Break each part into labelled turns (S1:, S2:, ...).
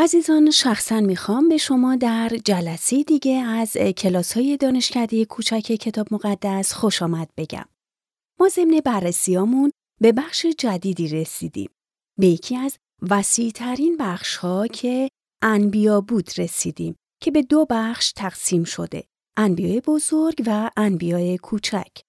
S1: عزیزان شخصا می‌خوام به شما در جلسه دیگه از کلاس های دانشکده کوچک کتاب مقدس خوش آمد بگم. ما ضمن بررسیامون به بخش جدیدی رسیدیم. به یکی از وسیعترین بخش ها که انبیا بود رسیدیم که به دو بخش تقسیم شده. انبیای بزرگ و انبیای کوچک.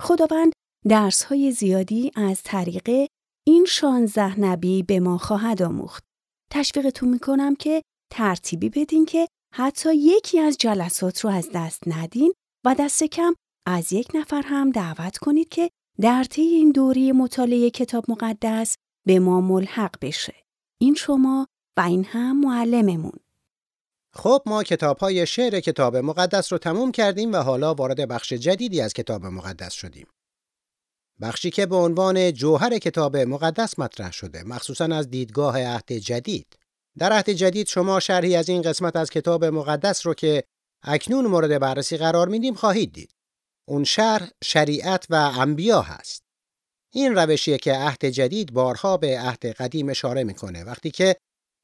S1: خداوند درس های زیادی از طریق این شانزده نبی به ما خواهد آموخت. تشویقتون می‌کنم که ترتیبی بدین که حتی یکی از جلسات رو از دست ندین و دست کم از یک نفر هم دعوت کنید که در طی این دوری مطالعه کتاب مقدس به ما ملحق بشه. این شما و این هم معلممون.
S2: خب ما کتاب های شعر کتاب مقدس رو تموم کردیم و حالا وارد بخش جدیدی از کتاب مقدس شدیم. بخشی که به عنوان جوهر کتاب مقدس مطرح شده مخصوصا از دیدگاه عهد جدید. در عهد جدید شما شرحی از این قسمت از کتاب مقدس رو که اکنون مورد بررسی قرار میدیم خواهید دید. اون شرح شریعت و انبیا هست. این روشیه که عهد جدید بارها به عهد قدیم اشاره می‌کنه. وقتی که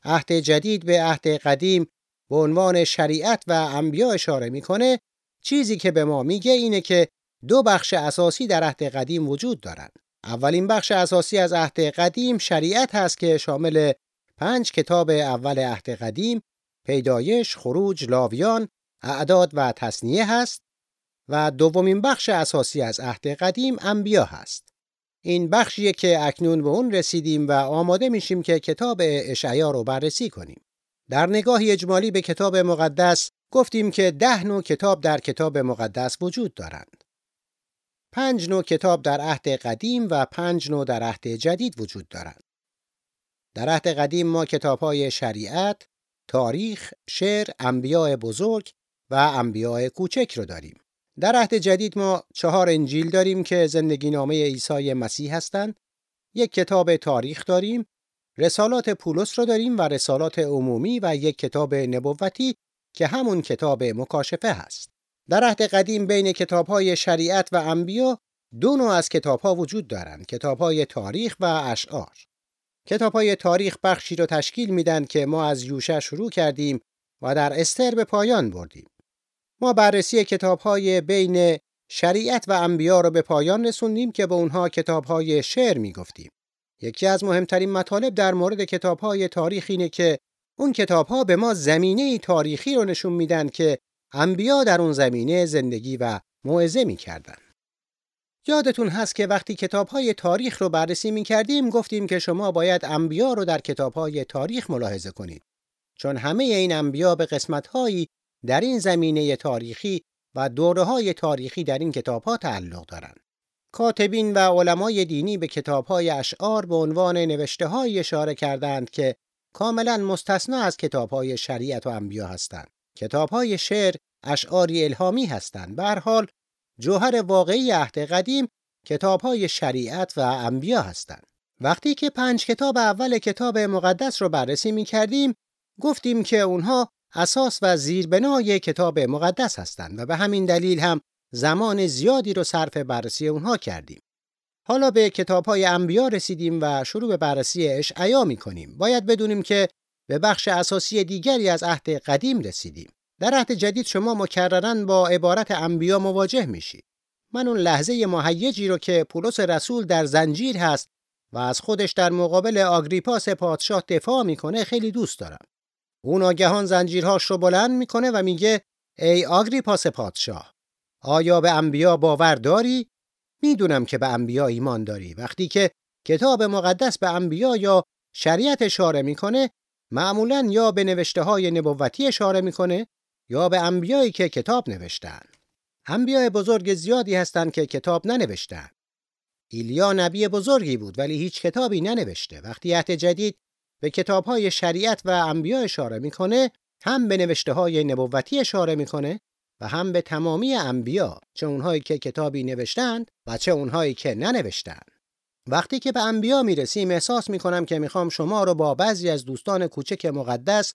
S2: عهد جدید به عهد قدیم به عنوان شریعت و انبیا اشاره می‌کنه چیزی که به ما میگه اینه که دو بخش اساسی در عهد قدیم وجود دارند. اولین بخش اساسی از عهد قدیم شریعت هست که شامل پنج کتاب اول عهد قدیم، پیدایش، خروج، لاویان، اعداد و تصنیه هست و دومین بخش اساسی از عهد قدیم انبیا هست. این بخشیه که اکنون به اون رسیدیم و آماده میشیم که کتاب اشعیا رو بررسی کنیم. در نگاهی اجمالی به کتاب مقدس گفتیم که ده نوع کتاب در کتاب مقدس وجود دارند. پنج نوع کتاب در عهد قدیم و پنج نوع در عهد جدید وجود دارند. در عهد قدیم ما کتاب های شریعت، تاریخ، شعر، انبیاء بزرگ و انبیاء کوچک رو داریم. در عهد جدید ما چهار انجیل داریم که زندگی نامه عیسی مسیح هستند. یک کتاب تاریخ داریم، رسالات پولس رو داریم و رسالات عمومی و یک کتاب نبوتی که همون کتاب مکاشفه هست. در عهد قدیم بین کتابهای شریعت و انبیا دو نوع از کتابها وجود دارند کتابهای تاریخ و اشعار. کتابهای تاریخ بخشی را تشکیل میدن که ما از یوشع شروع کردیم و در استر به پایان بردیم. ما بررسی کتابهای بین شریعت و انبیا را به پایان رسوندیم که به اونها کتابهای شعر می‌گفتیم. یکی از مهمترین مطالب در مورد کتابهای تاریخ اینه که اون کتابها به ما زمینه تاریخی رو نشون میدن که انبیا در اون زمینه زندگی و موعظه می‌کردن. یادتون هست که وقتی کتابهای تاریخ رو بررسی می کردیم گفتیم که شما باید انبیا رو در کتابهای تاریخ ملاحظه کنید چون همه این انبیا به قسمتهایی در این زمینه تاریخی و دوره های تاریخی در این کتابها تعلق دارند. کاتبین و علمای دینی به کتابهای اشعار به عنوان نوشته های اشاره کردند که کاملا مستثنا از کتابهای شریعت و انبیا هستند. کتاب های شعر اشعاری الهامی هستند. به حال جوهر واقعی عهد قدیم کتاب های شریعت و انبیا هستند. وقتی که پنج کتاب اول کتاب مقدس رو بررسی می کردیم گفتیم که اونها اساس و زیربنای کتاب مقدس هستند و به همین دلیل هم زمان زیادی رو صرف بررسی اونها کردیم. حالا به کتاب های انبیا رسیدیم و شروع به بررسی اشعیا می کنیم. باید بدونیم که به بخش اساسی دیگری از عهد قدیم رسیدیم. در عهد جدید شما مکررن با عبارت انبیا مواجه میشید. من اون لحظه مهیجی رو که پولس رسول در زنجیر هست و از خودش در مقابل آگریپاس پادشاه دفاع می‌کنه خیلی دوست دارم. اون آگهان زنجیرهاش رو بلند می‌کنه و میگه ای آگریپاس پادشاه آیا به انبیا باور داری؟ می‌دونم که به انبیا ایمان داری. وقتی که کتاب مقدس به انبیا یا شریعت اشاره می‌کنه معمولا یا به نوشته های نبوتی اشاره می‌کنه یا به انبیایی که کتاب نوشتن. انبیای بزرگ زیادی هستند که کتاب ننوشتن. ایلیا نبی بزرگی بود ولی هیچ کتابی ننوشته. وقتی عهد جدید به کتاب های شریعت و انبیا اشاره می‌کنه، هم به نوشته های نبوتی اشاره می‌کنه و هم به تمامی انبیا، چه اونهایی که کتابی نوشتند و چه اونهایی که ننوشتند. وقتی که به انبیا می‌رسیم احساس می‌کنم که می‌خوام شما رو با بعضی از دوستان کوچک مقدس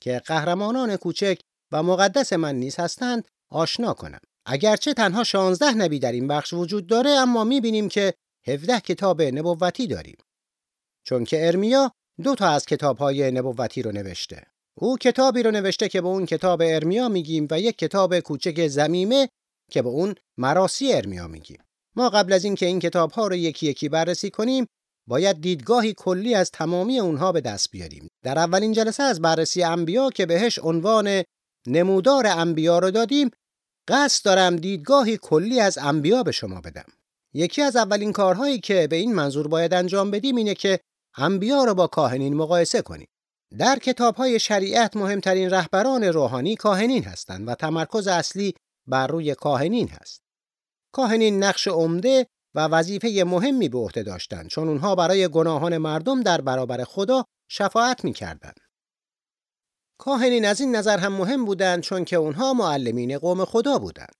S2: که قهرمانان کوچک و مقدس من نیز هستند آشنا کنم. اگرچه تنها 16 نبی در این بخش وجود داره اما می‌بینیم که 17 کتاب نبوتی داریم. چون که ارمیا دو تا از کتابهای نبوتی رو نوشته. او کتابی رو نوشته که به اون کتاب ارمیا میگیم و یک کتاب کوچک زمیمه که به اون مراسی ارمیا میگیم. ما قبل از اینکه این کتاب ها رو یکی یکی بررسی کنیم باید دیدگاهی کلی از تمامی اونها به دست بیاریم. در اولین جلسه از بررسی انبیا که بهش عنوان نمودار انبیا رو دادیم قصد دارم دیدگاهی کلی از انبیا به شما بدم. یکی از اولین کارهایی که به این منظور باید انجام بدیم اینه که انبیا رو با کاهنین مقایسه کنیم. در کتابهای شریعت مهمترین رهبران روحانی کاهنین هستند و تمرکز اصلی بر روی کاهنین هست. کاهنین نقش عمده و وظیفه مهمی به عهده داشتند چون اونها برای گناهان مردم در برابر خدا شفاعت می‌کردند. کاهنین از این نظر هم مهم بودند چون که اونها معلمین قوم خدا بودند.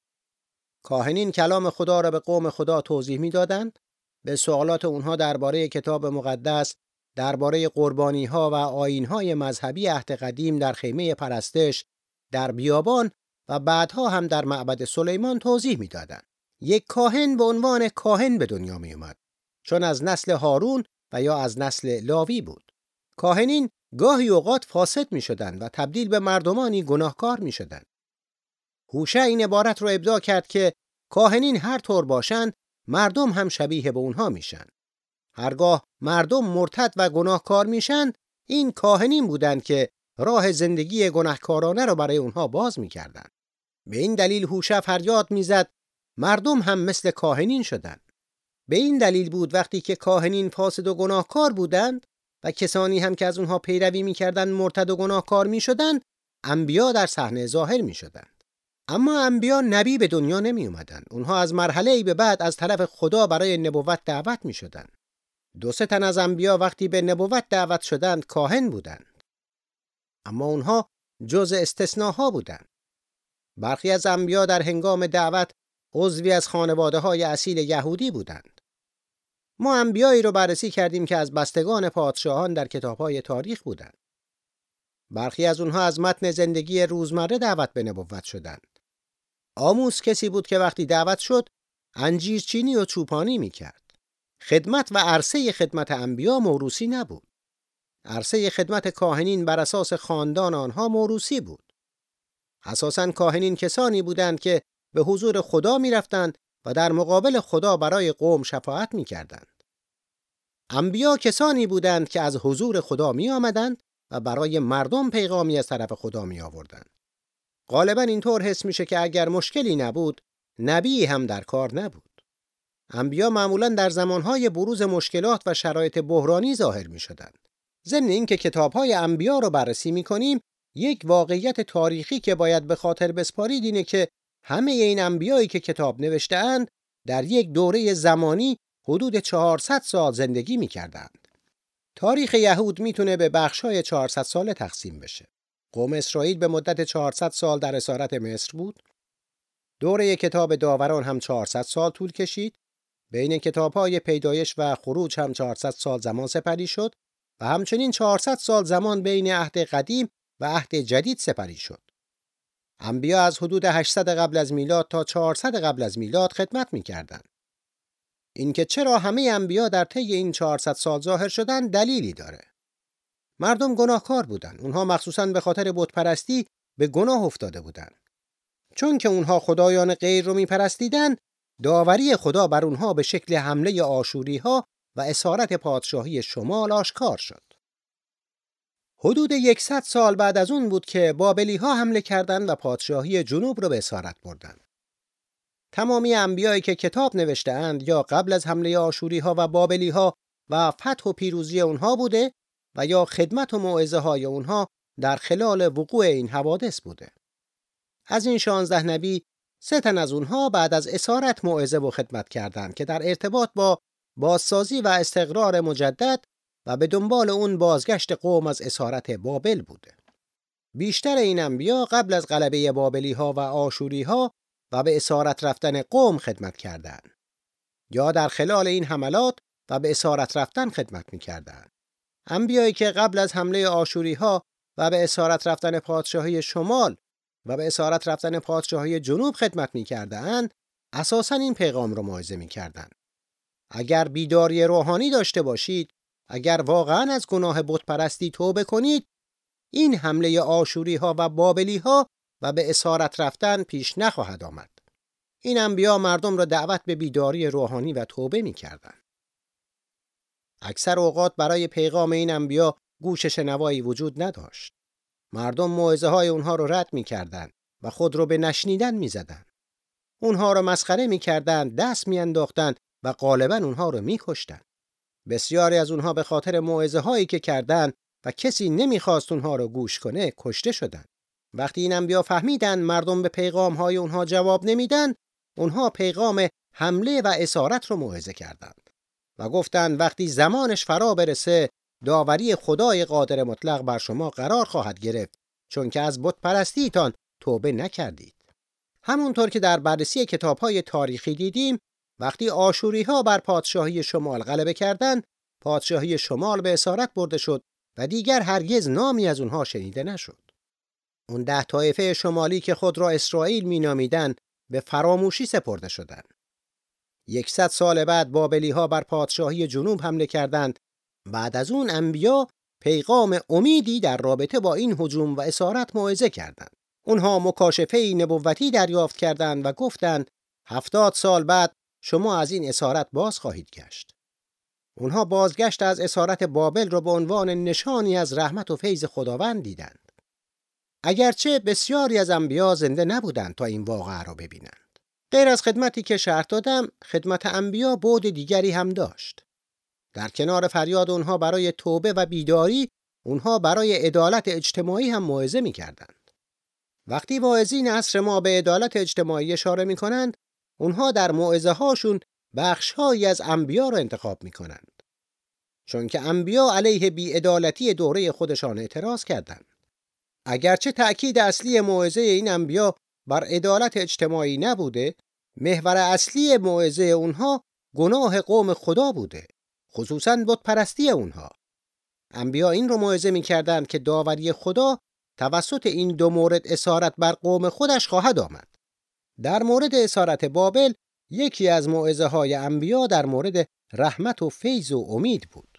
S2: کاهنین کلام خدا را به قوم خدا توضیح می‌دادند، به سوالات اونها درباره کتاب مقدس، درباره قربانی ها و آین های مذهبی عهد قدیم در خیمه پرستش، در بیابان و بعدها هم در معبد سلیمان توضیح می‌دادند. یک کاهن به عنوان کاهن به دنیا می اومد چون از نسل هارون و یا از نسل لاوی بود. کاهنین گاهی اوقات فاسد می شدن و تبدیل به مردمانی گناهکار می شدن. هوشه این عبارت رو ابدا کرد که کاهنین هر طور باشند مردم هم شبیه به اونها میشن. هرگاه مردم مرتد و گناهکار میشن این کاهنین بودند که راه زندگی گناهکارانه رو برای اونها باز می‌کردن. به این دلیل هوشه فریاد می‌زد مردم هم مثل کاهنین شدند. به این دلیل بود وقتی که کاهنین فاسد و گناهکار بودند و کسانی هم که از اونها پیروی می‌کردند مرتد و گناهکار می‌شدند انبیا در صحنه ظاهر می‌شدند اما انبیا نبی به دنیا نمی اومدن. اونها از مرحله ای به بعد از طرف خدا برای نبوت دعوت می شدن. دو سه تن از انبیا وقتی به نبوت دعوت شدند کاهن بودند. اما اونها جز استثناها بودند. برخی از انبیا در هنگام دعوت عضوی از خانواده های اصیل یهودی بودند. ما انبیایی رو بررسی کردیم که از بستگان پادشاهان در کتابهای تاریخ بودند. برخی از اونها از متن زندگی روزمره دعوت به نبوت شدند. آموس کسی بود که وقتی دعوت شد انجیرچینی و چوپانی می‌کرد. خدمت و عرصه خدمت انبیا موروسی نبود. عرصه خدمت کاهنین بر اساس خاندان آنها موروسی بود. اساساً کاهنین کسانی بودند که به حضور خدا می‌رفتند و در مقابل خدا برای قوم شفاعت می‌کردند. انبیا کسانی بودند که از حضور خدا می آمدند و برای مردم پیغامی از طرف خدا می آوردند. غالبا اینطور حس میشه که اگر مشکلی نبود، نبی هم در کار نبود. انبیا معمولا در زمانهای بروز مشکلات و شرایط بحرانی ظاهر می شدند. ضمن اینکه کتابهای انبیا رو بررسی می کنیم، یک واقعیت تاریخی که باید به خاطر بسپارید اینه که همه این انبیایی که کتاب نوشتهاند در یک دوره زمانی حدود 400 سال زندگی می کردند. تاریخ یهود می‌تونه به بخشای 400 ساله تقسیم بشه. قوم اسرائیل به مدت 400 سال در اسارت مصر بود. دوره کتاب داوران هم 400 سال طول کشید. بین کتابهای پیدایش و خروج هم 400 سال زمان سپری شد و همچنین 400 سال زمان بین عهد قدیم و عهد جدید سپری شد. انبیا از حدود 800 قبل از میلاد تا 400 قبل از میلاد خدمت می‌کردند. اینکه چرا همه انبیا در طی این 400 سال ظاهر شدن دلیلی داره. مردم گناهکار بودند. اونها مخصوصا به خاطر بتپرستی به گناه افتاده بودند. چون که اونها خدایان غیر رو میپرستیدن، داوری خدا بر اونها به شکل حمله آشوری ها و اسارت پادشاهی شمال آشکار شد. حدود یکصد سال بعد از اون بود که بابلی ها حمله کردند و پادشاهی جنوب رو به اسارت بردند. تمامی انبیایی که کتاب نوشته اند یا قبل از حمله آشوری ها و بابلی ها و فتح و پیروزی اونها بوده و یا خدمت و موعظه های اونها در خلال وقوع این حوادث بوده. از این شانزده نبی سه تن از اونها بعد از اسارت موعظه و خدمت کردند که در ارتباط با بازسازی و استقرار مجدد و به دنبال اون بازگشت قوم از اسارت بابل بوده. بیشتر این انبیا قبل از غلبه بابلی ها و آشوری ها و به اسارت رفتن قوم خدمت کردند. یا در خلال این حملات و به اسارت رفتن خدمت می‌کردند. انبیایی که قبل از حمله آشوری ها و به اسارت رفتن پادشاهی شمال و به اسارت رفتن پادشاهی جنوب خدمت می‌کردند، اساسا این پیغام را موعظه می‌کردند. اگر بیداری روحانی داشته باشید، اگر واقعا از گناه بتپرستی توبه کنید این حمله آشوری ها و بابلی ها و به اسارت رفتن پیش نخواهد آمد. این انبیا مردم را دعوت به بیداری روحانی و توبه می کردن. اکثر اوقات برای پیغام این انبیا گوش شنوایی وجود نداشت. مردم موعظه های اونها رو رد می کردن و خود رو به نشنیدن می زدن. اونها رو مسخره می کردن، دست می و غالبا اونها رو می. بسیاری از اونها به خاطر موعظه هایی که کردند و کسی نمی‌خواست اونها رو گوش کنه کشته شدند. وقتی این انبیا فهمیدن مردم به پیغام های اونها جواب نمیدن اونها پیغام حمله و اسارت رو موعظه کردند و گفتند وقتی زمانش فرا برسه داوری خدای قادر مطلق بر شما قرار خواهد گرفت چون که از بت پرستیتان توبه نکردید همونطور که در بررسی کتاب های تاریخی دیدیم وقتی آشوری ها بر پادشاهی شمال غلبه کردند پادشاهی شمال به اسارت برده شد و دیگر هرگز نامی از اونها شنیده نشد اون ده طایفه شمالی که خود را اسرائیل مینامیدن به فراموشی سپرده شدند. یکصد سال بعد بابلی ها بر پادشاهی جنوب حمله کردند. بعد از اون انبیا پیغام امیدی در رابطه با این هجوم و اسارت موعظه کردند. اونها مکاشفه نبوتی دریافت کردند و گفتند هفتاد سال بعد شما از این اسارت باز خواهید گشت. اونها بازگشت از اسارت بابل را به عنوان نشانی از رحمت و فیض خداوند دیدند. اگرچه بسیاری از انبیا زنده نبودند تا این واقعه را ببینند. غیر از خدمتی که شرح دادم، خدمت انبیا بود دیگری هم داشت. در کنار فریاد اونها برای توبه و بیداری، اونها برای عدالت اجتماعی هم موعظه می‌کردند. وقتی واعظین عصر ما به عدالت اجتماعی اشاره می‌کنند، اونها در موعظه هاشون بخشهایی از انبیا را انتخاب می‌کنند. چون که انبیا علیه بیعدالتی دوره خودشان اعتراض کردند. اگرچه تأکید اصلی موعظه این انبیا بر عدالت اجتماعی نبوده محور اصلی موعظه اونها گناه قوم خدا بوده خصوصا بت پرستی اونها انبیا این رو موعظه می‌کردند که داوری خدا توسط این دو مورد اسارت بر قوم خودش خواهد آمد در مورد اسارت بابل یکی از موعظه های انبیا در مورد رحمت و فیض و امید بود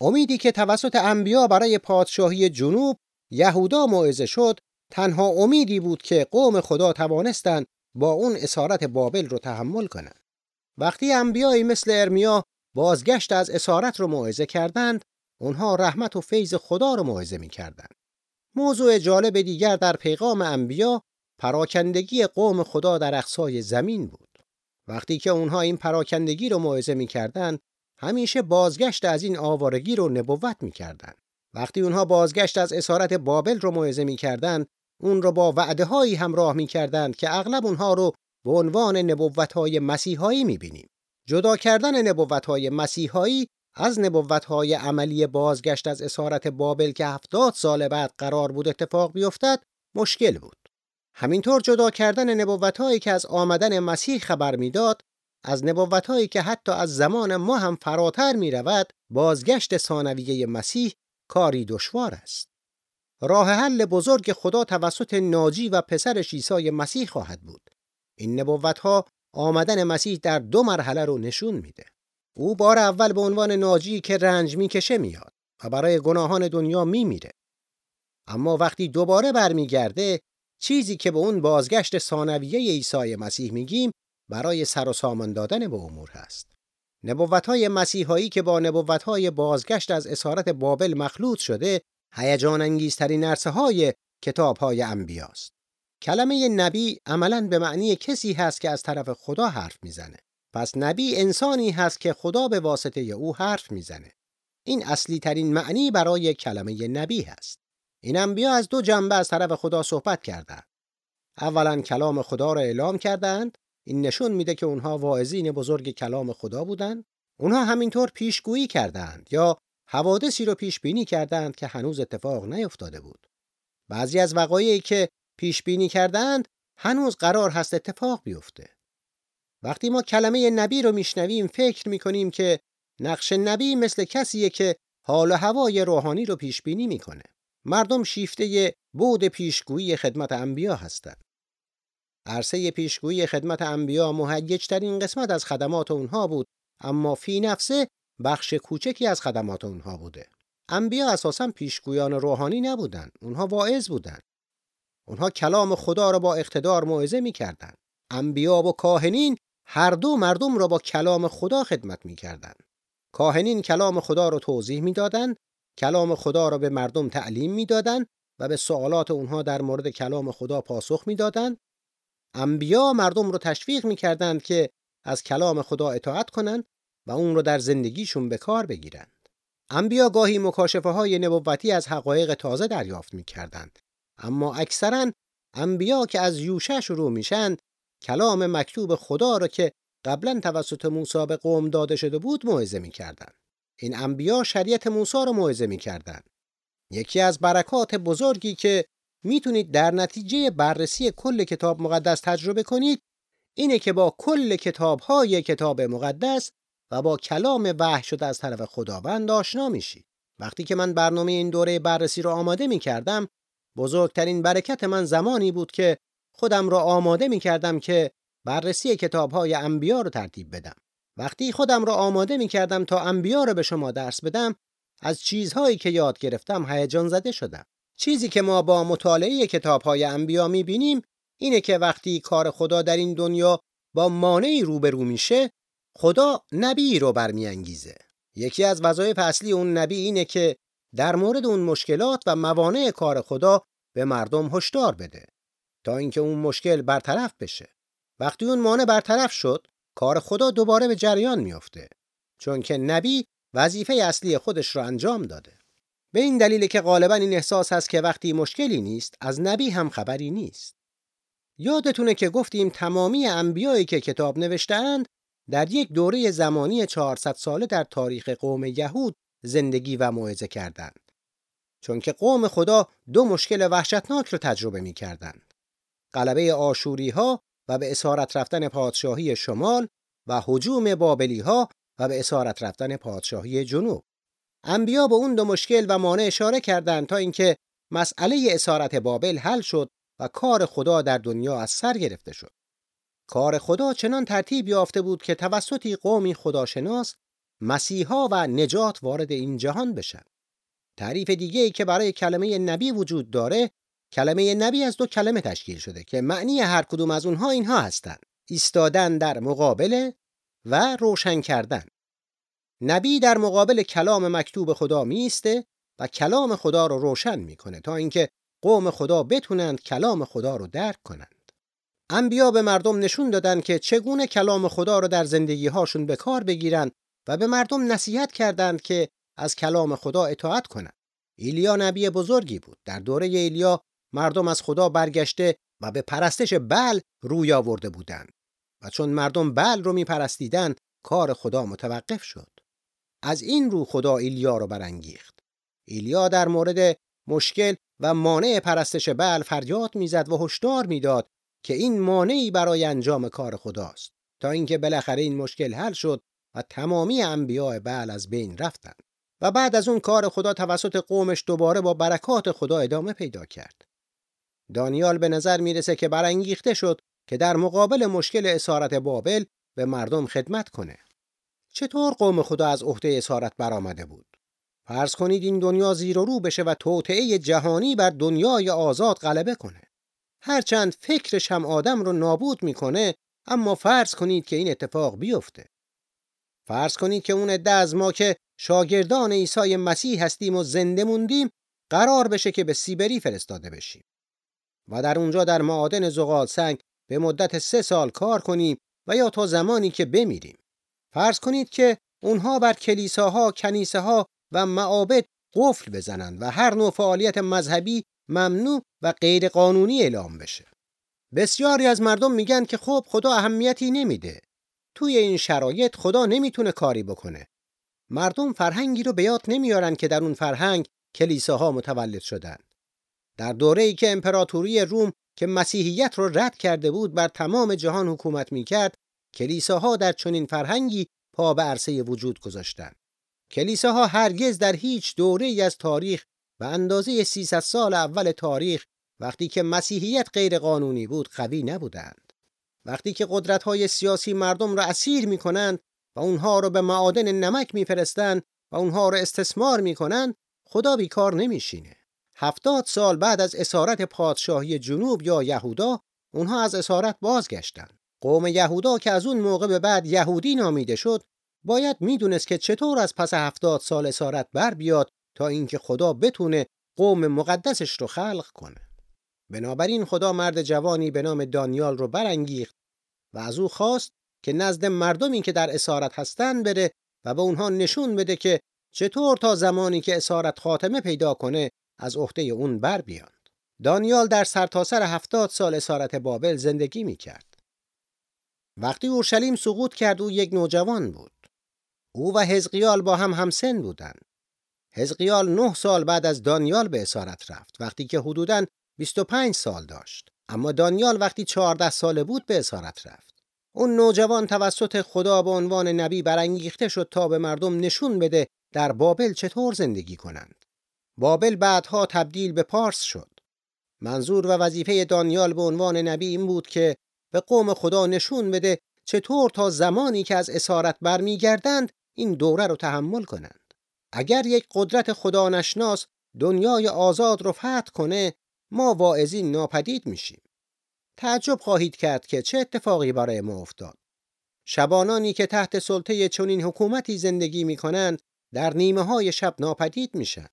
S2: امیدی که توسط انبیا برای پادشاهی جنوب یهودا موعظه شد تنها امیدی بود که قوم خدا توانستند با اون اسارت بابل رو تحمل کنند. وقتی انبیایی مثل ارمیا بازگشت از اسارت رو موعظه کردند، اونها رحمت و فیض خدا رو موعظه می‌کردند. موضوع جالب دیگر در پیغام انبیا پراکندگی قوم خدا در اقصای زمین بود. وقتی که اونها این پراکندگی رو موعظه می‌کردند، همیشه بازگشت از این آوارگی رو نبوت می‌کردند. وقتی اونها بازگشت از اسارت بابل رو موعظه می‌کردند اون رو با وعده هایی همراه می‌کردند که اغلب اونها رو به عنوان نبوت های مسیحایی می‌بینیم جدا کردن نبوت های مسیحایی از نبوت های عملی بازگشت از اسارت بابل که هفتاد سال بعد قرار بود اتفاق بیفتد مشکل بود همینطور جدا کردن نبوت هایی که از آمدن مسیح خبر می‌داد از نبوت هایی که حتی از زمان ما هم فراتر می رود بازگشت ثانویه مسیح کاری دشوار است. راه حل بزرگ خدا توسط ناجی و پسرش عیسی مسیح خواهد بود. این نبوت ها آمدن مسیح در دو مرحله رو نشون میده. او بار اول به عنوان ناجی که رنج می‌کشه میاد و برای گناهان دنیا میمیره. اما وقتی دوباره برمیگرده چیزی که به اون بازگشت ثانویه عیسی مسیح میگیم برای سر و سامان دادن به امور هست. های مسیحایی که با های بازگشت از اسارت بابل مخلوط شده هیجان انگیزترین عرصه های کتاب های انبیاست. کلمه نبی عملا به معنی کسی هست که از طرف خدا حرف می‌زنه. پس نبی انسانی هست که خدا به واسطه او حرف می‌زنه. این اصلی ترین معنی برای کلمه نبی هست. این انبیا از دو جنبه از طرف خدا صحبت کردند. اولا کلام خدا را اعلام کردند این نشون میده که اونها واعظین بزرگ کلام خدا بودند. اونها همینطور پیشگویی کردند یا حوادثی رو پیش بینی کردند که هنوز اتفاق نیفتاده بود. بعضی از وقایعی که پیش بینی کردند هنوز قرار هست اتفاق بیفته. وقتی ما کلمه نبی رو میشنویم فکر می‌کنیم که نقش نبی مثل کسیه که حال و هوای روحانی رو پیش بینی می‌کنه. مردم شیفته بود پیشگویی خدمت انبیا هستند. عرصه پیشگویی خدمت انبیا مهیجترین قسمت از خدمات اونها بود اما فی نفسه بخش کوچکی از خدمات اونها بوده. انبیا اساسا پیشگویان روحانی نبودن. اونها واعظ بودن. اونها کلام خدا را با اقتدار موعظه می‌کردند. انبیا و کاهنین هر دو مردم را با کلام خدا خدمت می‌کردند. کاهنین کلام خدا را توضیح می‌دادند، کلام خدا را به مردم تعلیم می‌دادند و به سوالات اونها در مورد کلام خدا پاسخ می‌دادند. انبیا مردم را تشویق می‌کردند که از کلام خدا اطاعت کنند و اون رو در زندگیشون به کار بگیرند. انبیا گاهی مکاشفه های نبوتی از حقایق تازه دریافت می‌کردند اما اکثرا انبیا که از یوشع شروع میشن کلام مکتوب خدا را که قبلا توسط موسی به قوم داده شده بود موعظه می‌کردند. این انبیا شریعت موسی را موعظه می‌کردند. یکی از برکات بزرگی که می‌تونید در نتیجه بررسی کل کتاب مقدس تجربه کنید اینه که با کل کتاب های کتاب مقدس و با کلام وحی شده از طرف خداوند آشنا میشید. وقتی که من برنامه این دوره بررسی رو آماده می کردم بزرگترین برکت من زمانی بود که خودم را آماده می کردم که بررسی کتاب های انبیا رو ترتیب بدم. وقتی خودم را آماده می کردم تا انبیا رو به شما درس بدم از چیزهایی که یاد گرفتم هیجان زده شدم. چیزی که ما با مطالعه کتاب های انبیا می بینیم اینه که وقتی کار خدا در این دنیا با مانعی روبرو میشه خدا نبی رو برمیانگیزه. یکی از وظایف اصلی اون نبی اینه که در مورد اون مشکلات و موانع کار خدا به مردم هشدار بده تا اینکه اون مشکل برطرف بشه. وقتی اون مانع برطرف شد، کار خدا دوباره به جریان میافته. چون که نبی وظیفه اصلی خودش رو انجام داده. به این دلیل که غالبا این احساس هست که وقتی مشکلی نیست، از نبی هم خبری نیست. یادتونه که گفتیم تمامی انبیایی که کتاب نوشتهاند در یک دوره زمانی 400 ساله در تاریخ قوم یهود زندگی و موعظه کردند. چون که قوم خدا دو مشکل وحشتناک را تجربه می کردند. غلبه آشوری ها و به اسارت رفتن پادشاهی شمال و حجوم بابلی ها و به اسارت رفتن پادشاهی جنوب. انبیا به اون دو مشکل و مانع اشاره کردند تا اینکه مسئله اسارت بابل حل شد و کار خدا در دنیا از سر گرفته شد. کار خدا چنان ترتیب یافته بود که توسطی قومی خداشناس مسیحا و نجات وارد این جهان بشن. تعریف دیگه ای که برای کلمه نبی وجود داره کلمه نبی از دو کلمه تشکیل شده که معنی هر کدوم از اونها اینها هستند ایستادن در مقابل و روشن کردن نبی در مقابل کلام مکتوب خدا میسته و کلام خدا رو روشن می‌کنه تا اینکه قوم خدا بتونند کلام خدا رو درک کنند انبیا به مردم نشون دادن که چگونه کلام خدا رو در زندگی هاشون به کار بگیرن و به مردم نصیحت کردند که از کلام خدا اطاعت کنند. ایلیا نبی بزرگی بود. در دوره ایلیا مردم از خدا برگشته و به پرستش بل روی آورده بودند و چون مردم بل رو میپرستیدند کار خدا متوقف شد. از این رو خدا ایلیا رو برانگیخت. ایلیا در مورد مشکل و مانع پرستش بل فریاد می‌زد و هشدار می‌داد که این مانعی برای انجام کار خداست تا اینکه بالاخره این مشکل حل شد و تمامی انبیاء بعل از بین رفتند و بعد از اون کار خدا توسط قومش دوباره با برکات خدا ادامه پیدا کرد دانیال به نظر می‌رسه که برانگیخته شد که در مقابل مشکل اسارت بابل به مردم خدمت کنه. چطور قوم خدا از عهده اسارت برآمده بود؟ فرض کنید این دنیا زیر و رو بشه و توطئه جهانی بر دنیای آزاد غلبه کنه. هرچند فکرش هم آدم رو نابود می‌کنه اما فرض کنید که این اتفاق بیفته. فرض کنید که اون عده از ما که شاگردان عیسی مسیح هستیم و زنده موندیم قرار بشه که به سیبری فرستاده بشیم. و در اونجا در معادن زغال سنگ به مدت سه سال کار کنیم و یا تا زمانی که بمیریم فرض کنید که اونها بر کلیساها، کنیسه ها و معابد قفل بزنند و هر نوع فعالیت مذهبی ممنوع و غیر قانونی اعلام بشه. بسیاری از مردم میگن که خب خدا اهمیتی نمیده. توی این شرایط خدا نمی‌تونه کاری بکنه. مردم فرهنگی رو به یاد نمیارن که در اون فرهنگ کلیساها متولد شدن. در دوره ای که امپراتوری روم که مسیحیت رو رد کرده بود بر تمام جهان حکومت می‌کرد، کلیساها در چنین فرهنگی پا به عرصه وجود گذاشتند. کلیساها هرگز در هیچ دوره ای از تاریخ و اندازه 300 سال اول تاریخ وقتی که مسیحیت غیر قانونی بود قوی نبودند. وقتی که قدرت های سیاسی مردم را اسیر می کنند و اونها رو به معادن نمک میفرستند و اونها رو استثمار می‌کنند خدا بیکار نمیشینه هفتاد سال بعد از اسارت پادشاهی جنوب یا یهودا اونها از اسارت بازگشتند. قوم یهودا که از اون موقع به بعد یهودی نامیده شد باید می‌دونست که چطور از پس هفتاد سال اسارت بر بیاد تا اینکه خدا بتونه قوم مقدسش رو خلق کنه. بنابراین خدا مرد جوانی به نام دانیال رو برانگیخت و از او خواست که نزد مردمی که در اسارت هستند بره و به اونها نشون بده که چطور تا زمانی که اسارت خاتمه پیدا کنه از عهده اون بر بیان. دانیال در سرتاسر سر هفتاد سال اسارت بابل زندگی می کرد. وقتی اورشلیم سقوط کرد او یک نوجوان بود. او و حزقیال با هم همسن بودند. حزقیال نه سال بعد از دانیال به اسارت رفت وقتی که حدوداً 25 سال داشت. اما دانیال وقتی 14 ساله بود به اسارت رفت. اون نوجوان توسط خدا به عنوان نبی برانگیخته شد تا به مردم نشون بده در بابل چطور زندگی کنند. بابل بعدها تبدیل به پارس شد. منظور و وظیفه دانیال به عنوان نبی این بود که به قوم خدا نشون بده چطور تا زمانی که از اسارت برمیگردند این دوره رو تحمل کنند. اگر یک قدرت خدا نشناس دنیای آزاد رو فتح کنه ما واعظین ناپدید میشیم. تعجب خواهید کرد که چه اتفاقی برای ما افتاد. شبانانی که تحت سلطه چنین حکومتی زندگی می‌کنند در نیمه های شب ناپدید میشن.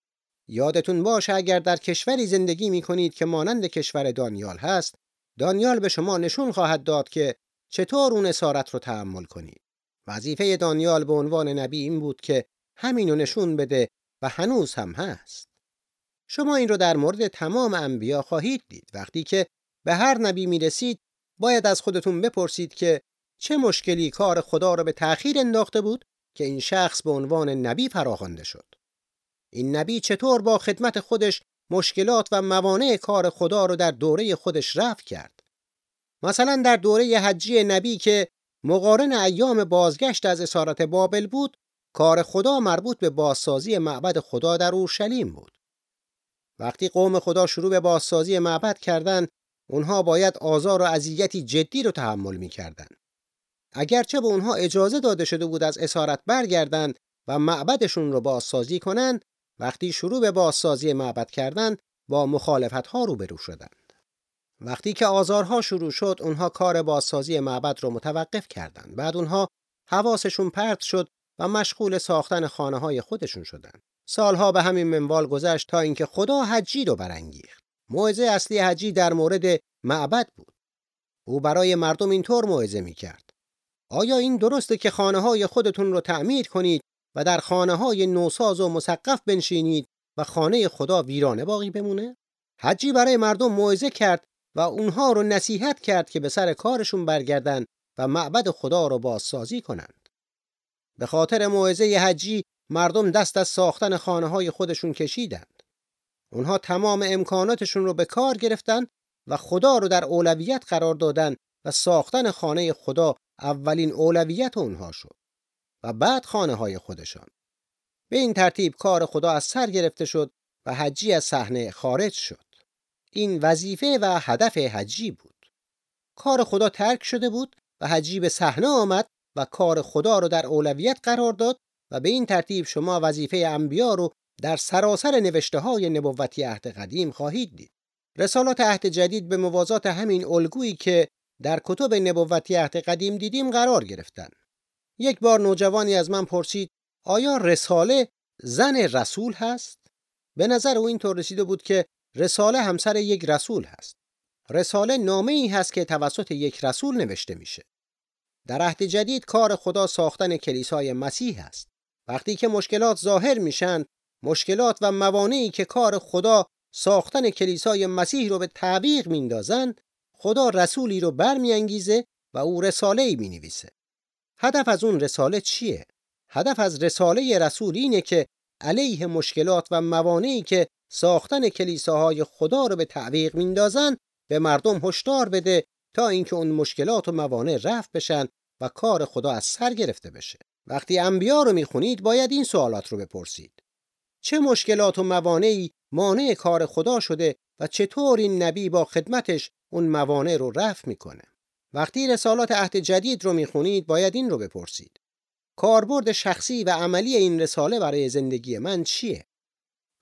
S2: یادتون باشه اگر در کشوری زندگی می‌کنید که مانند کشور دانیال هست، دانیال به شما نشون خواهد داد که چطور اون اسارت رو تحمل کنید. وظیفه دانیال به عنوان نبی این بود که همینو نشون بده و هنوز هم هست. شما این رو در مورد تمام انبیا خواهید دید وقتی که به هر نبی می رسید باید از خودتون بپرسید که چه مشکلی کار خدا را به تأخیر انداخته بود که این شخص به عنوان نبی فراخوانده شد این نبی چطور با خدمت خودش مشکلات و موانع کار خدا رو در دوره خودش رفع کرد مثلا در دوره حجی نبی که مقارن ایام بازگشت از اسارت بابل بود کار خدا مربوط به بازسازی معبد خدا در اورشلیم بود وقتی قوم خدا شروع به بازسازی معبد کردند اونها باید آزار و اذیتی جدی رو تحمل می‌کردند. اگرچه به اونها اجازه داده شده بود از اسارت برگردند و معبدشون رو بازسازی کنند وقتی شروع به بازسازی معبد کردند با مخالفت ها روبرو شدند وقتی که آزارها شروع شد اونها کار بازسازی معبد رو متوقف کردند بعد اونها حواسشون پرت شد و مشغول ساختن خانه های خودشون شدند سالها به همین منوال گذشت تا اینکه خدا حجی رو برانگیخت موعظه اصلی حجی در مورد معبد بود. او برای مردم اینطور موعظه می کرد. آیا این درسته که خانه های خودتون رو تعمیر کنید و در خانه های نوساز و مسقف بنشینید و خانه خدا ویرانه باقی بمونه؟ حجی برای مردم موعظه کرد و اونها رو نصیحت کرد که به سر کارشون برگردن و معبد خدا رو بازسازی کنند. به خاطر موعظه حجی مردم دست از ساختن خانه های خودشون کشیدند. اونها تمام امکاناتشون رو به کار گرفتن و خدا رو در اولویت قرار دادن و ساختن خانه خدا اولین اولویت اونها شد و بعد خانه های خودشان. به این ترتیب کار خدا از سر گرفته شد و حجی از صحنه خارج شد. این وظیفه و هدف حجی بود. کار خدا ترک شده بود و حجی به صحنه آمد و کار خدا رو در اولویت قرار داد و به این ترتیب شما وظیفه انبیا رو در سراسر نوشته های نبوتی عهد قدیم خواهید دید. رسالات عهد جدید به موازات همین الگویی که در کتب نبوتی عهد قدیم دیدیم قرار گرفتن. یک بار نوجوانی از من پرسید آیا رساله زن رسول هست؟ به نظر او اینطور رسیده بود که رساله همسر یک رسول هست. رساله نامه ای هست که توسط یک رسول نوشته میشه. در عهد جدید کار خدا ساختن کلیسای مسیح است. وقتی که مشکلات ظاهر میشن مشکلات و موانعی که کار خدا ساختن کلیسای مسیح رو به تعویق میندازند خدا رسولی رو برمیانگیزه و او رساله ای می نویسه. هدف از اون رساله چیه؟ هدف از رساله رسول اینه که علیه مشکلات و موانعی که ساختن کلیساهای خدا رو به تعویق میندازن به مردم هشدار بده تا اینکه اون مشکلات و موانع رفع بشن و کار خدا از سر گرفته بشه. وقتی انبیا رو می‌خونید باید این سوالات رو بپرسید. چه مشکلات و موانعی مانع کار خدا شده و چطور این نبی با خدمتش اون موانع رو رفع می‌کنه وقتی رسالات عهد جدید رو می‌خونید باید این رو بپرسید کاربرد شخصی و عملی این رساله برای زندگی من چیه؟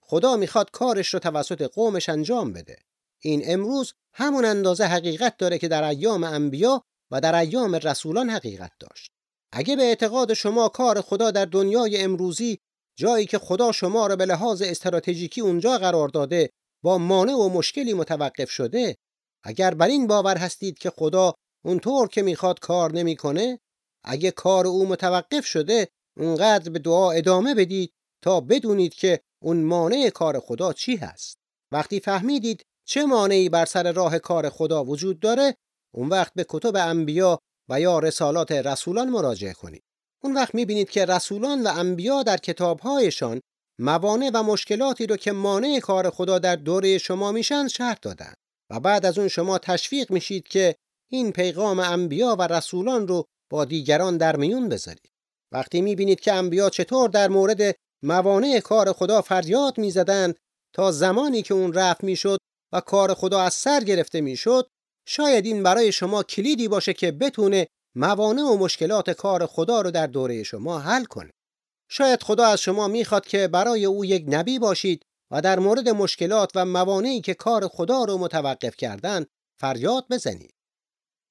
S2: خدا می‌خواد کارش رو توسط قومش انجام بده. این امروز همون اندازه حقیقت داره که در ایام انبیا و در ایام رسولان حقیقت داشت. اگه به اعتقاد شما کار خدا در دنیای امروزی جایی که خدا شما را به لحاظ استراتژیکی اونجا قرار داده با مانع و مشکلی متوقف شده اگر بر این باور هستید که خدا اونطور که می‌خواد کار نمی‌کنه اگه کار او متوقف شده اونقدر به دعا ادامه بدید تا بدونید که اون مانع کار خدا چی هست. وقتی فهمیدید چه مانعی بر سر راه کار خدا وجود داره اون وقت به کتب انبیا و یا رسالات رسولان مراجعه کنید. اون وقت می‌بینید که رسولان و انبیا در کتابهایشان موانع و مشکلاتی رو که مانع کار خدا در دوره شما میشن شرح دادن و بعد از اون شما تشویق میشید که این پیغام انبیا و رسولان رو با دیگران در میون بذارید. وقتی می‌بینید که انبیا چطور در مورد موانع کار خدا فریاد می‌زدند تا زمانی که اون رفت می‌شد و کار خدا از سر گرفته می‌شد شاید این برای شما کلیدی باشه که بتونه موانع و مشکلات کار خدا رو در دوره شما حل کنه. شاید خدا از شما می‌خواد که برای او یک نبی باشید و در مورد مشکلات و موانعی که کار خدا رو متوقف کردن فریاد بزنید.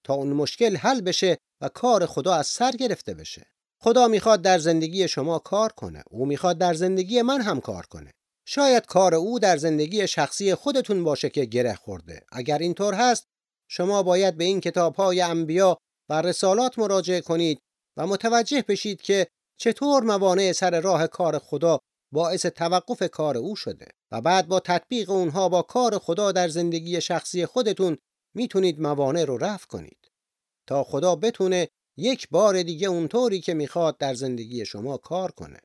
S2: تا اون مشکل حل بشه و کار خدا از سر گرفته بشه. خدا می‌خواد در زندگی شما کار کنه. او می‌خواد در زندگی من هم کار کنه. شاید کار او در زندگی شخصی خودتون باشه که گره خورده. اگر اینطور هست شما باید به این کتاب های انبیا و رسالات مراجعه کنید و متوجه بشید که چطور موانع سر راه کار خدا باعث توقف کار او شده و بعد با تطبیق اونها با کار خدا در زندگی شخصی خودتون می‌تونید موانع رو رفع کنید تا خدا بتونه یک بار دیگه اونطوری که می‌خواد در زندگی شما کار کنه.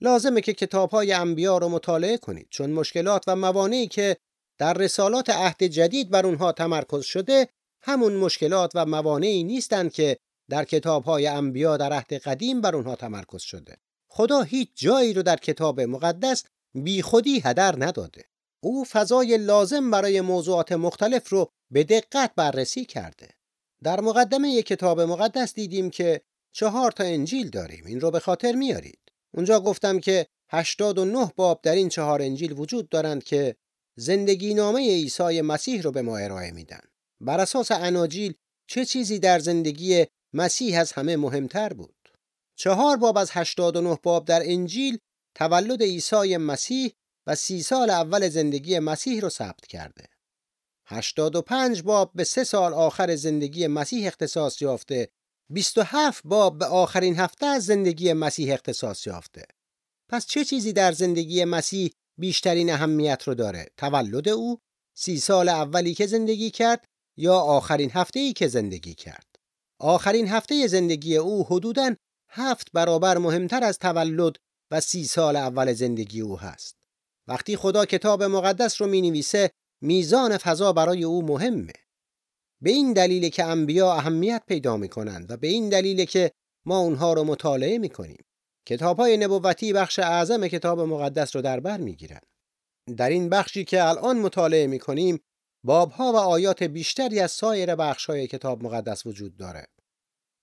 S2: لازمه که کتاب های انبیا رو مطالعه کنید چون مشکلات و موانعی که در رسالات عهد جدید بر اونها تمرکز شده همون مشکلات و موانعی نیستند که در کتاب های انبیا در عهد قدیم بر اونها تمرکز شده. خدا هیچ جایی رو در کتاب مقدس بیخودی هدر نداده. او فضای لازم برای موضوعات مختلف رو به دقت بررسی کرده. در مقدمه کتاب مقدس دیدیم که چهار تا انجیل داریم. این رو به خاطر میارید. اونجا گفتم که 89 باب در این چهار انجیل وجود دارند که زندگی نامه عیسی مسیح رو به ما ارائه میدن. بر اساس اناجیل چه چیزی در زندگی مسیح از همه مهمتر بود؟ چهار باب از 89 باب در انجیل تولد عیسی مسیح و سی سال اول زندگی مسیح رو ثبت کرده. 85 باب به سه سال آخر زندگی مسیح اختصاص یافته. 27 باب به آخرین هفته از زندگی مسیح اختصاص یافته. پس چه چیزی در زندگی مسیح بیشترین اهمیت رو داره؟ تولد او سی سال اولی که زندگی کرد یا آخرین هفته ای که زندگی کرد؟ آخرین هفته زندگی او حدوداً هفت برابر مهمتر از تولد و سی سال اول زندگی او هست. وقتی خدا کتاب مقدس رو می نویسه میزان فضا برای او مهمه به این دلیل که انبیا اهمیت پیدا می کنند و به این دلیل که ما اونها رو مطالعه می کنیم کتاب های نبوتی بخش اعظم کتاب مقدس رو در بر می گیرن. در این بخشی که الان مطالعه می کنیم بابها و آیات بیشتری از سایر بخش های کتاب مقدس وجود داره.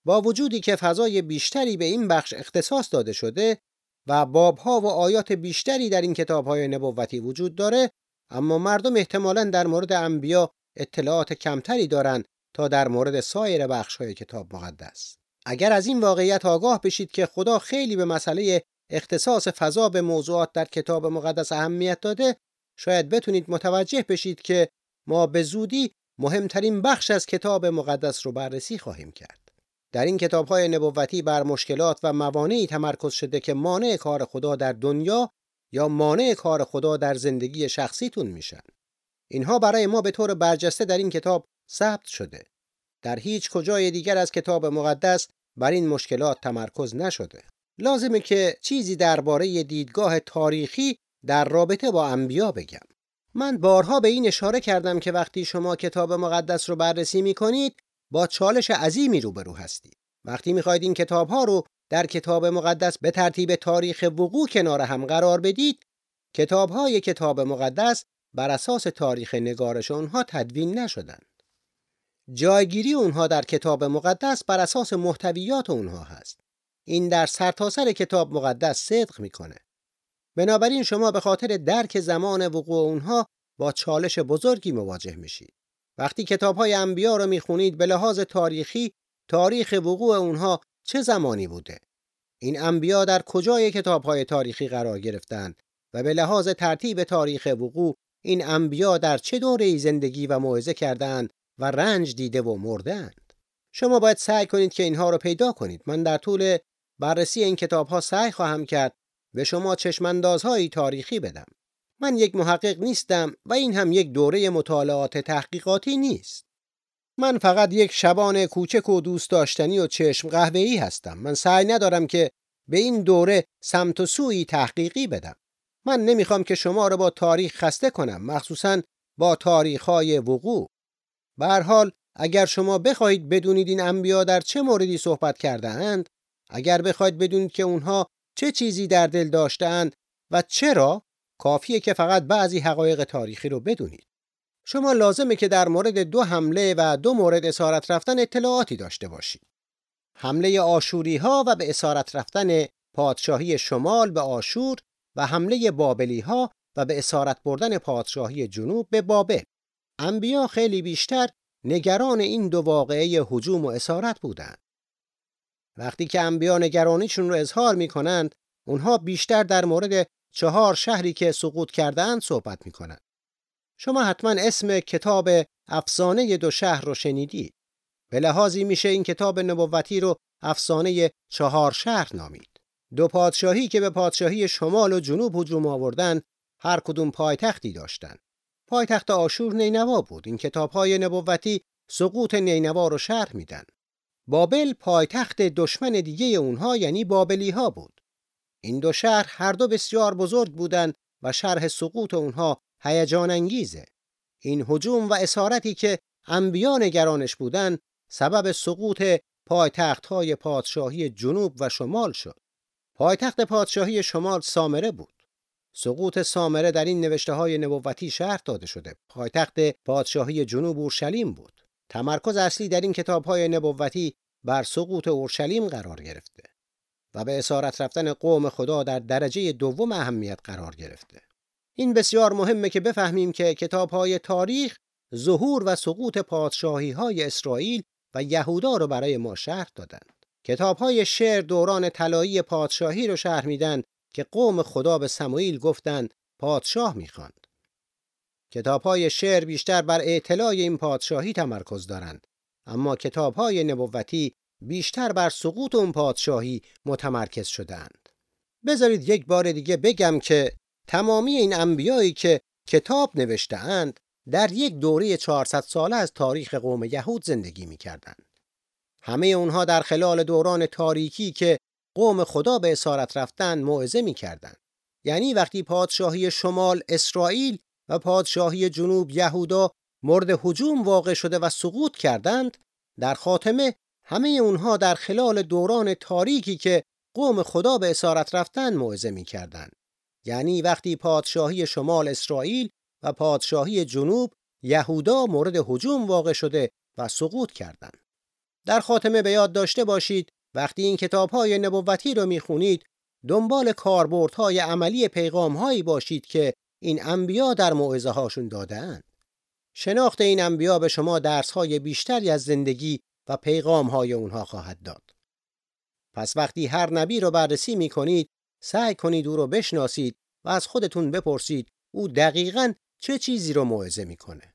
S2: با وجودی که فضای بیشتری به این بخش اختصاص داده شده و بابها و آیات بیشتری در این کتاب های نبوتی وجود داره اما مردم احتمالا در مورد انبیا اطلاعات کمتری دارند تا در مورد سایر بخش های کتاب مقدس. اگر از این واقعیت آگاه بشید که خدا خیلی به مسئله اختصاص فضا به موضوعات در کتاب مقدس اهمیت داده شاید بتونید متوجه بشید که ما به زودی مهمترین بخش از کتاب مقدس رو بررسی خواهیم کرد. در این کتاب های نبوتی بر مشکلات و موانعی تمرکز شده که مانع کار خدا در دنیا یا مانع کار خدا در زندگی شخصیتون میشن. اینها برای ما به طور برجسته در این کتاب ثبت شده. در هیچ کجای دیگر از کتاب مقدس بر این مشکلات تمرکز نشده. لازمه که چیزی درباره دیدگاه تاریخی در رابطه با انبیا بگم. من بارها به این اشاره کردم که وقتی شما کتاب مقدس رو بررسی می کنید با چالش عظیمی روبرو هستید. وقتی می‌خواید این کتاب ها رو در کتاب مقدس به ترتیب تاریخ وقوع کنار هم قرار بدید، کتاب های کتاب مقدس بر اساس تاریخ نگارش اونها تدوین نشدند. جایگیری اونها در کتاب مقدس بر اساس محتویات اونها هست. این در سرتاسر سر کتاب مقدس صدق می‌کنه. بنابراین شما به خاطر درک زمان وقوع اونها با چالش بزرگی مواجه میشید. وقتی کتاب های انبیا رو می‌خونید به لحاظ تاریخی تاریخ وقوع اونها چه زمانی بوده؟ این انبیا در کجای کتاب های تاریخی قرار گرفتند و به لحاظ ترتیب تاریخ وقوع این انبیا در چه دوره زندگی و موعظه کردند و رنج دیده و مردند؟ شما باید سعی کنید که اینها رو پیدا کنید. من در طول بررسی این کتاب ها سعی خواهم کرد به شما چشماندازهایی تاریخی بدم. من یک محقق نیستم و این هم یک دوره مطالعات تحقیقاتی نیست. من فقط یک شبان کوچک و دوست داشتنی و چشم قهوه‌ای هستم. من سعی ندارم که به این دوره سمت و سوی تحقیقی بدم. من نمی‌خوام که شما را با تاریخ خسته کنم، مخصوصا با تاریخ‌های وقوع. به حال اگر شما بخواهید بدونید این انبیا در چه موردی صحبت کرده اند، اگر بخواید بدونید که اونها چه چیزی در دل داشتهاند و چرا کافیه که فقط بعضی حقایق تاریخی رو بدونید. شما لازمه که در مورد دو حمله و دو مورد اسارت رفتن اطلاعاتی داشته باشید. حمله آشوری ها و به اسارت رفتن پادشاهی شمال به آشور و حمله بابلی ها و به اسارت بردن پادشاهی جنوب به بابل. انبیا خیلی بیشتر نگران این دو واقعه هجوم و اسارت بودند. وقتی که انبیا نگرانیشون رو اظهار می کنند، اونها بیشتر در مورد چهار شهری که سقوط کردند صحبت می کنند. شما حتما اسم کتاب افسانه دو شهر رو شنیدید. به لحاظی میشه این کتاب نبوتی رو افسانه چهار شهر نامید. دو پادشاهی که به پادشاهی شمال و جنوب هجوم آوردن هر کدوم پایتختی داشتند. پایتخت آشور نینوا بود. این کتابهای نبوتی سقوط نینوا رو شرح میدن. بابل پایتخت دشمن دیگه اونها یعنی بابلی ها بود. این دو شهر هر دو بسیار بزرگ بودند و شرح سقوط اونها هیجان انگیزه. این هجوم و اسارتی که انبیا نگرانش بودند سبب سقوط پایتخت های پادشاهی جنوب و شمال شد. پایتخت پادشاهی شمال سامره بود. سقوط سامره در این نوشته های نبوتی شرح داده شده. پایتخت پادشاهی جنوب اورشلیم بود. تمرکز اصلی در این کتاب های نبوتی بر سقوط اورشلیم قرار گرفته و به اسارت رفتن قوم خدا در درجه دوم اهمیت قرار گرفته. این بسیار مهمه که بفهمیم که کتاب های تاریخ ظهور و سقوط پادشاهی های اسرائیل و یهودا رو برای ما شرح دادند. کتاب های شعر دوران طلایی پادشاهی رو شرح میدن که قوم خدا به سموئیل گفتند پادشاه می‌خواند. کتاب های شعر بیشتر بر اطلاع این پادشاهی تمرکز دارند اما کتاب های نبوتی بیشتر بر سقوط اون پادشاهی متمرکز شدند. بذارید یک بار دیگه بگم که تمامی این انبیایی که کتاب نوشتهاند در یک دوره 400 ساله از تاریخ قوم یهود زندگی می‌کردند. همه اونها در خلال دوران تاریکی که قوم خدا به اسارت رفتن موعظه می‌کردند. یعنی وقتی پادشاهی شمال اسرائیل و پادشاهی جنوب یهودا مورد هجوم واقع شده و سقوط کردند در خاتمه همه اونها در خلال دوران تاریکی که قوم خدا به اسارت رفتن موعظه می‌کردند یعنی وقتی پادشاهی شمال اسرائیل و پادشاهی جنوب یهودا مورد هجوم واقع شده و سقوط کردند در خاتمه به یاد داشته باشید وقتی این کتاب‌های نبوتی رو می‌خونید دنبال کاربردهای عملی پیغامهایی باشید که این انبیا در موعظه هاشون دادند. شناخت این انبیا به شما درسهای بیشتری از زندگی و پیغامهای اونها خواهد داد. پس وقتی هر نبی رو بررسی می کنید، سعی کنید او رو بشناسید و از خودتون بپرسید او دقیقا چه چیزی رو موعظه می‌کنه.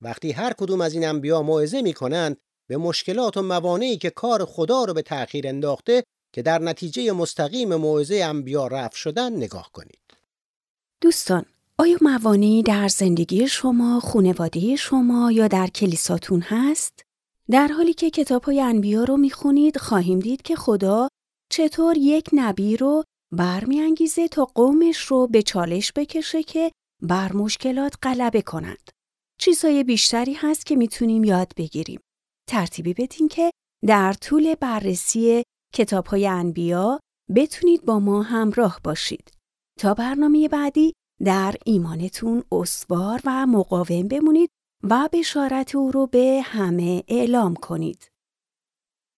S2: وقتی هر کدوم از این انبیا موعظه می‌کنند به مشکلات و موانعی که کار خدا رو به تأخیر انداخته که در نتیجه مستقیم موعظه انبیا رفع شدن نگاه کنید.
S1: دوستان آیا موانعی در زندگی شما، خونواده شما یا در کلیساتون هست؟ در حالی که کتاب های انبیا رو می‌خونید خواهیم دید که خدا چطور یک نبی رو برمیانگیزه تا قومش رو به چالش بکشه که بر مشکلات غلبه کنند. چیزهای بیشتری هست که می‌تونیم یاد بگیریم. ترتیبی بدین که در طول بررسی کتاب های انبیا بتونید با ما همراه باشید. تا برنامه بعدی در ایمانتون اسوار و مقاوم بمونید و بشارت او رو به همه اعلام کنید.